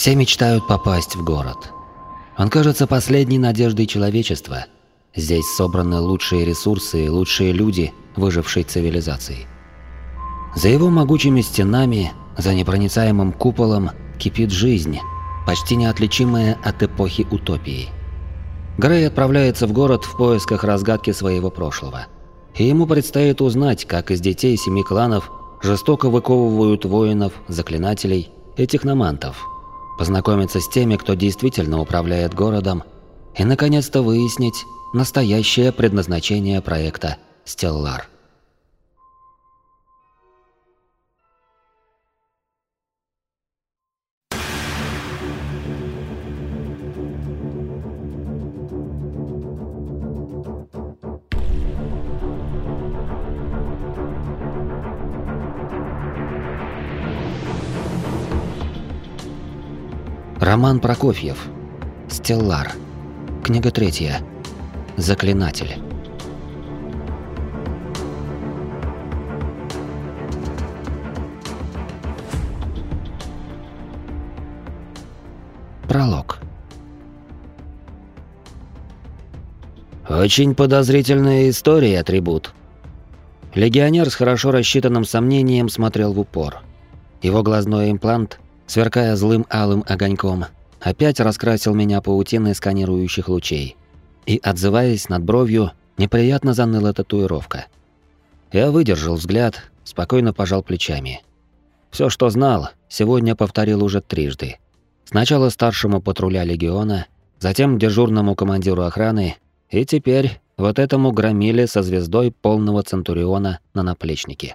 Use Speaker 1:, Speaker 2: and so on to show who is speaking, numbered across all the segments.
Speaker 1: Все мечтают попасть в город. Он кажется последней надеждой человечества. Здесь собраны лучшие ресурсы и лучшие люди выжившей цивилизации. За его могучими стенами, за непроницаемым куполом кипит жизнь, почти неотличимая от эпохи утопии. Грей отправляется в город в поисках разгадки своего прошлого. И ему предстоит узнать, как из детей семи кланов жестоко выковывают воинов, заклинателей и техномантов. Познакомиться с теми, кто действительно управляет городом, и наконец-то выяснить настоящее предназначение проекта «Стеллар». Роман Прокофьев. Стеллар. Книга третья. Заклинатель. Пролог.
Speaker 2: Очень подозрительная история, атрибут. Легионер с хорошо рассчитанным сомнением смотрел в упор. Его глазной имплант сверкая злым алым огоньком, опять раскрасил меня паутиной сканирующих лучей. И, отзываясь над бровью, неприятно заныла татуировка. Я выдержал взгляд, спокойно пожал плечами. Все, что знал, сегодня повторил уже трижды. Сначала старшему патруля легиона, затем дежурному командиру охраны, и теперь вот этому громиле со звездой полного центуриона на наплечнике.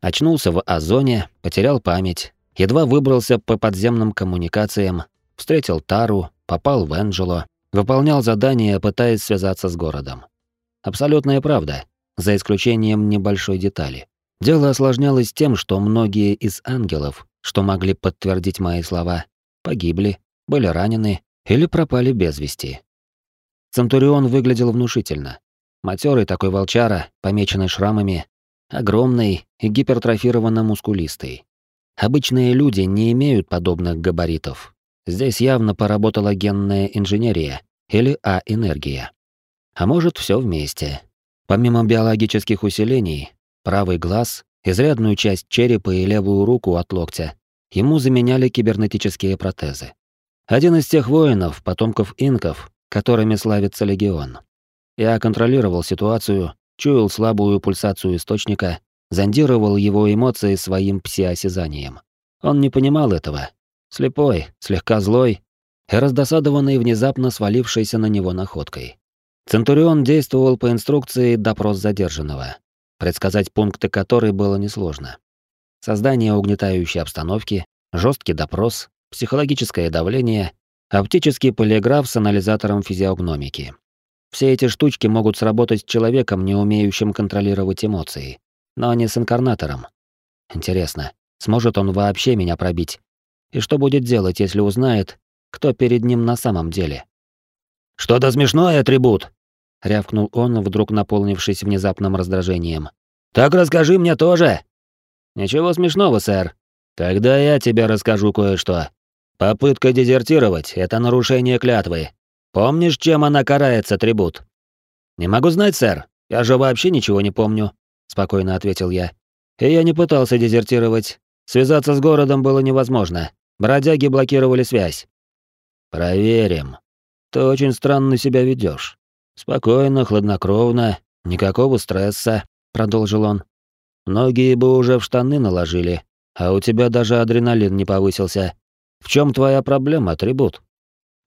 Speaker 2: Очнулся в озоне, потерял память, Едва выбрался по подземным коммуникациям, встретил Тару, попал в Энджело, выполнял задание, пытаясь связаться с городом. Абсолютная правда, за исключением небольшой детали. Дело осложнялось тем, что многие из ангелов, что могли подтвердить мои слова, погибли, были ранены или пропали без вести. Центурион выглядел внушительно. Матерый такой волчара, помеченный шрамами, огромный и гипертрофированно мускулистый. Обычные люди не имеют подобных габаритов. Здесь явно поработала генная инженерия или А-энергия. А может, все вместе. Помимо биологических усилений, правый глаз, изрядную часть черепа и левую руку от локтя ему заменяли кибернетические протезы. Один из тех воинов, потомков инков, которыми славится легион. Я контролировал ситуацию, чуял слабую пульсацию источника зондировал его эмоции своим псиосязанием. Он не понимал этого. Слепой, слегка злой и раздосадованный внезапно свалившейся на него находкой. Центурион действовал по инструкции «допрос задержанного», предсказать пункты которой было несложно. Создание угнетающей обстановки, жесткий допрос, психологическое давление, оптический полиграф с анализатором физиогномики. Все эти штучки могут сработать с человеком, не умеющим контролировать эмоции но не с инкарнатором. Интересно, сможет он вообще меня пробить? И что будет делать, если узнает, кто перед ним на самом деле? «Что-то смешное, атрибут!» — рявкнул он, вдруг наполнившись внезапным раздражением. «Так расскажи мне тоже!» «Ничего смешного, сэр. Тогда я тебе расскажу кое-что. Попытка дезертировать — это нарушение клятвы. Помнишь, чем она карается, атрибут?» «Не могу знать, сэр. Я же вообще ничего не помню спокойно ответил я. И я не пытался дезертировать. Связаться с городом было невозможно. Бродяги блокировали связь. Проверим. Ты очень странно себя ведешь. Спокойно, хладнокровно, никакого стресса, продолжил он. Многие бы уже в штаны наложили, а у тебя даже адреналин не повысился. В чем твоя проблема, атрибут?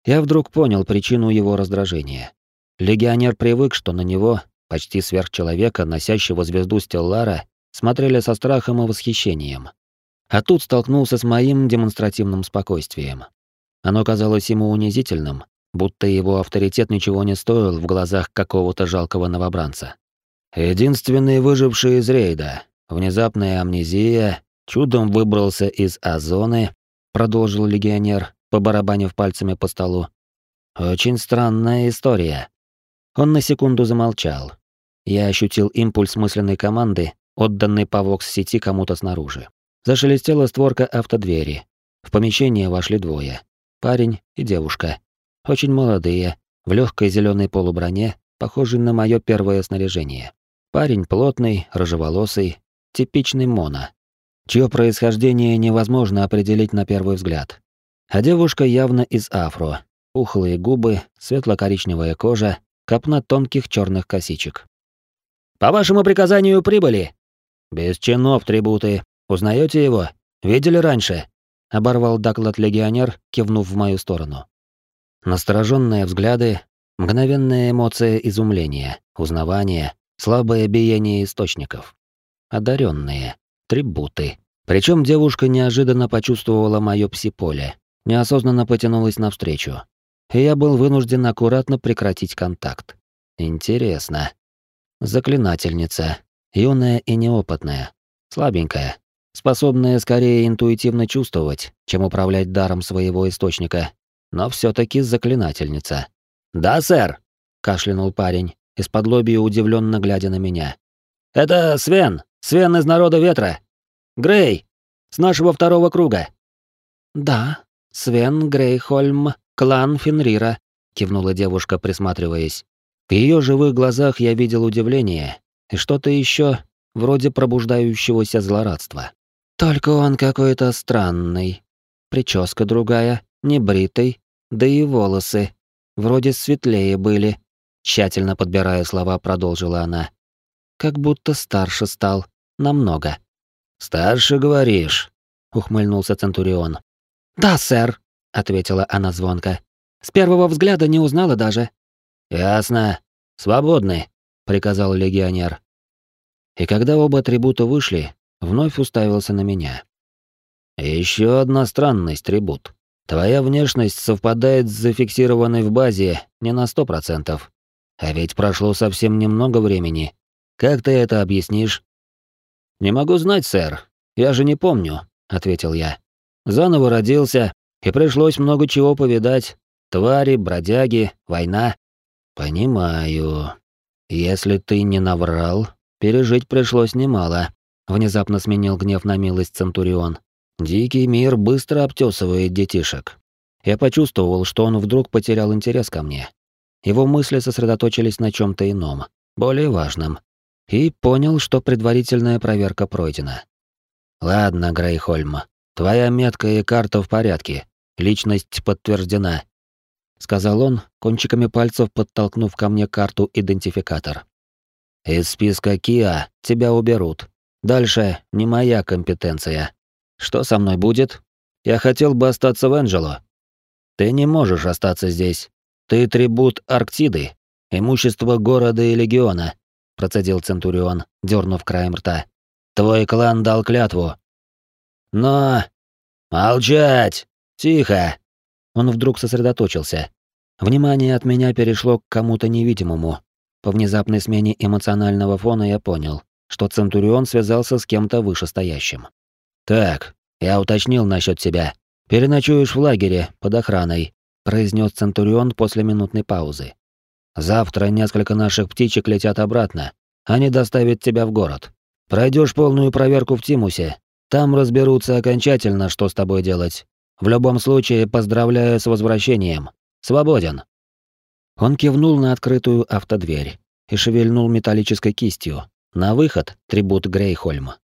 Speaker 2: Я вдруг понял причину его раздражения. Легионер привык, что на него почти сверхчеловека, носящего звезду Стеллара, смотрели со страхом и восхищением. А тут столкнулся с моим демонстративным спокойствием. Оно казалось ему унизительным, будто его авторитет ничего не стоил в глазах какого-то жалкого новобранца. Единственный выживший из рейда, внезапная амнезия, чудом выбрался из озоны, продолжил легионер, побарабанив пальцами по столу. Очень странная история. Он на секунду замолчал. Я ощутил импульс мысленной команды, отданной по вокс-сети кому-то снаружи. Зашелестела створка автодвери. В помещение вошли двое. Парень и девушка. Очень молодые, в легкой зеленой полуброне, похожей на мое первое снаряжение. Парень плотный, рыжеволосый, типичный моно, чье происхождение невозможно определить на первый взгляд. А девушка явно из афро. Ухлые губы, светло-коричневая кожа, копна тонких черных косичек. «По вашему приказанию прибыли!» «Без чинов, трибуты. Узнаете его? Видели раньше?» Оборвал доклад легионер, кивнув в мою сторону. Настороженные взгляды, мгновенная эмоция изумления, узнавания, слабое биение источников. Одаренные, трибуты. Причем девушка неожиданно почувствовала мое псиполе, неосознанно потянулась навстречу. И я был вынужден аккуратно прекратить контакт. Интересно. Заклинательница, юная и неопытная, слабенькая, способная скорее интуитивно чувствовать, чем управлять даром своего источника, но все таки заклинательница. «Да, сэр!» — кашлянул парень, из-под лобья удивленно глядя на меня. «Это Свен, Свен из Народа Ветра. Грей, с нашего второго круга». «Да, Свен Грейхольм, клан Фенрира», — кивнула девушка, присматриваясь. В ее живых глазах я видел удивление и что-то еще вроде пробуждающегося злорадства. Только он какой-то странный. Прическа другая, небритый, да и волосы. Вроде светлее были. Тщательно подбирая слова, продолжила она. Как будто старше стал. Намного. «Старше, говоришь?» — ухмыльнулся Центурион. «Да, сэр», — ответила она звонко. «С первого взгляда не узнала даже». «Ясно. Свободны», — приказал легионер. И когда оба атрибута вышли, вновь уставился на меня. Еще одна странность, трибут. Твоя внешность совпадает с зафиксированной в базе не на сто процентов. А ведь прошло совсем немного времени. Как ты это объяснишь? Не могу знать, сэр. Я же не помню, ответил я. Заново родился, и пришлось много чего повидать. Твари, бродяги, война. Понимаю. Если ты не наврал, пережить пришлось немало. Внезапно сменил гнев на милость Центурион. Дикий мир быстро обтесывает детишек. Я почувствовал, что он вдруг потерял интерес ко мне. Его мысли сосредоточились на чем то ином, более важном. И понял, что предварительная проверка пройдена. Ладно, Грейхольм, твоя метка и карта в порядке. Личность подтверждена сказал он, кончиками пальцев подтолкнув ко мне карту-идентификатор. Из списка Киа тебя уберут. Дальше не моя компетенция. Что со мной будет? Я хотел бы остаться в Энджело. Ты не можешь остаться здесь. Ты трибут Арктиды, имущество города и легиона, процедил Центурион, дернув краем рта. Твой клан дал клятву. Но молчать. Тихо. Он вдруг сосредоточился. Внимание от меня перешло к кому-то невидимому. По внезапной смене эмоционального фона я понял, что Центурион связался с кем-то вышестоящим. «Так, я уточнил насчет тебя. Переночуешь в лагере под охраной», произнес Центурион после минутной паузы. «Завтра несколько наших птичек летят обратно. Они доставят тебя в город. Пройдешь полную проверку в Тимусе. Там разберутся окончательно, что с тобой делать. В любом случае, поздравляю с возвращением. Свободен. Он кивнул на открытую автодверь и шевельнул металлической кистью. На выход трибут Грейхольма.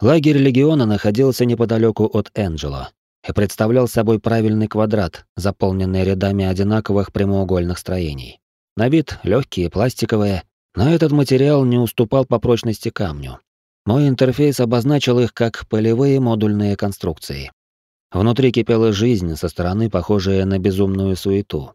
Speaker 2: Лагерь легиона находился неподалеку от Энджело и представлял собой правильный квадрат, заполненный рядами одинаковых прямоугольных строений. На вид легкие, пластиковые, но этот материал не уступал по прочности камню. Мой интерфейс обозначил их как полевые модульные конструкции. Внутри кипела жизнь, со стороны похожая на безумную суету,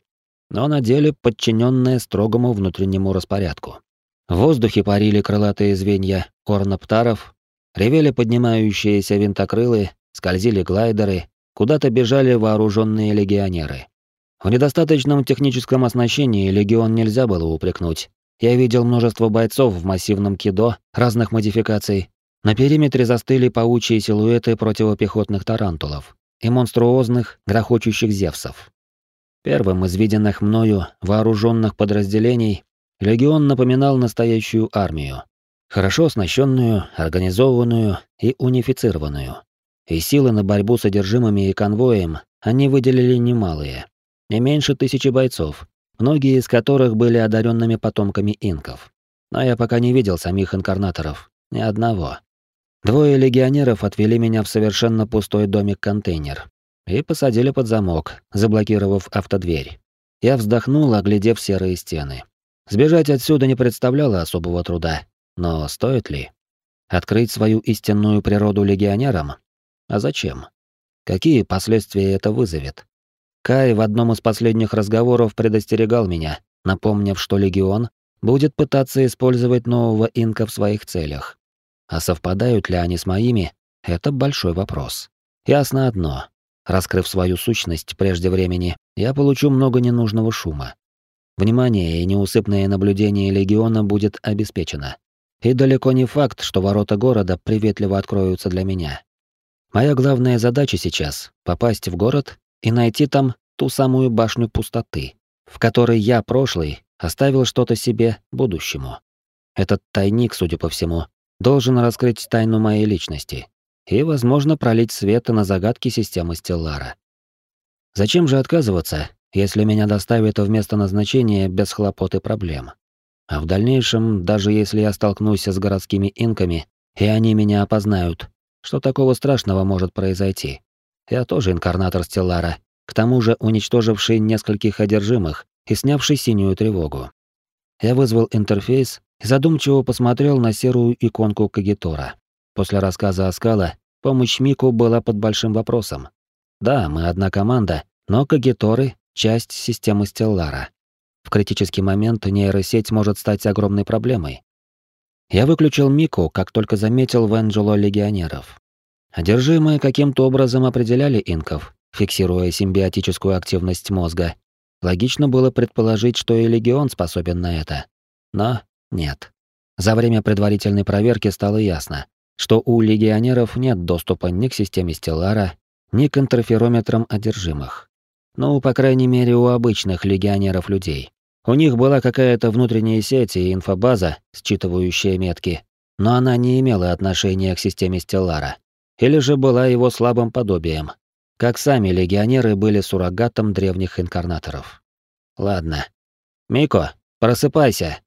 Speaker 2: но на деле подчиненная строгому внутреннему распорядку. В воздухе парили крылатые звенья орноптаров, ревели поднимающиеся винтокрылы, скользили глайдеры, куда-то бежали вооруженные легионеры. В недостаточном техническом оснащении легион нельзя было упрекнуть. Я видел множество бойцов в массивном кидо разных модификаций. На периметре застыли паучьи силуэты противопехотных тарантулов и монструозных, грохочущих зевсов. Первым из виденных мною вооруженных подразделений легион напоминал настоящую армию, хорошо оснащенную, организованную и унифицированную. и силы на борьбу с одержимыми и конвоем они выделили немалые. Не меньше тысячи бойцов, многие из которых были одаренными потомками инков. Но я пока не видел самих инкарнаторов, ни одного. Двое легионеров отвели меня в совершенно пустой домик-контейнер и посадили под замок, заблокировав автодверь. Я вздохнул, оглядев серые стены. Сбежать отсюда не представляло особого труда, но стоит ли? Открыть свою истинную природу легионерам? А зачем? Какие последствия это вызовет? Кай в одном из последних разговоров предостерегал меня, напомнив, что легион будет пытаться использовать нового инка в своих целях. А совпадают ли они с моими — это большой вопрос. Ясно одно. Раскрыв свою сущность прежде времени, я получу много ненужного шума. Внимание и неусыпное наблюдение легиона будет обеспечено. И далеко не факт, что ворота города приветливо откроются для меня. Моя главная задача сейчас — попасть в город и найти там ту самую башню пустоты, в которой я, прошлый, оставил что-то себе будущему. Этот тайник, судя по всему, должен раскрыть тайну моей личности и, возможно, пролить свет на загадки системы Стеллара. Зачем же отказываться, если меня доставят в место назначения без хлопот и проблем? А в дальнейшем, даже если я столкнусь с городскими инками, и они меня опознают, что такого страшного может произойти? Я тоже инкарнатор Стеллара, к тому же уничтоживший нескольких одержимых и снявший синюю тревогу. Я вызвал интерфейс задумчиво посмотрел на серую иконку Кагитора. После рассказа Аскала помощь Мику была под большим вопросом. Да, мы одна команда, но Кагиторы — часть системы Стеллара. В критический момент нейросеть может стать огромной проблемой. Я выключил Мику, как только заметил в Энджело легионеров. Одержимые каким-то образом определяли инков, фиксируя симбиотическую активность мозга. Логично было предположить, что и легион способен на это. Но нет. За время предварительной проверки стало ясно, что у легионеров нет доступа ни к системе Стеллара, ни к интерферометрам одержимых. Ну, по крайней мере, у обычных легионеров людей. У них была какая-то внутренняя сеть и инфобаза, считывающая метки, но она не имела отношения к системе Стеллара. Или же была его слабым подобием, как сами легионеры были суррогатом древних инкарнаторов. Ладно. «Мико, просыпайся!»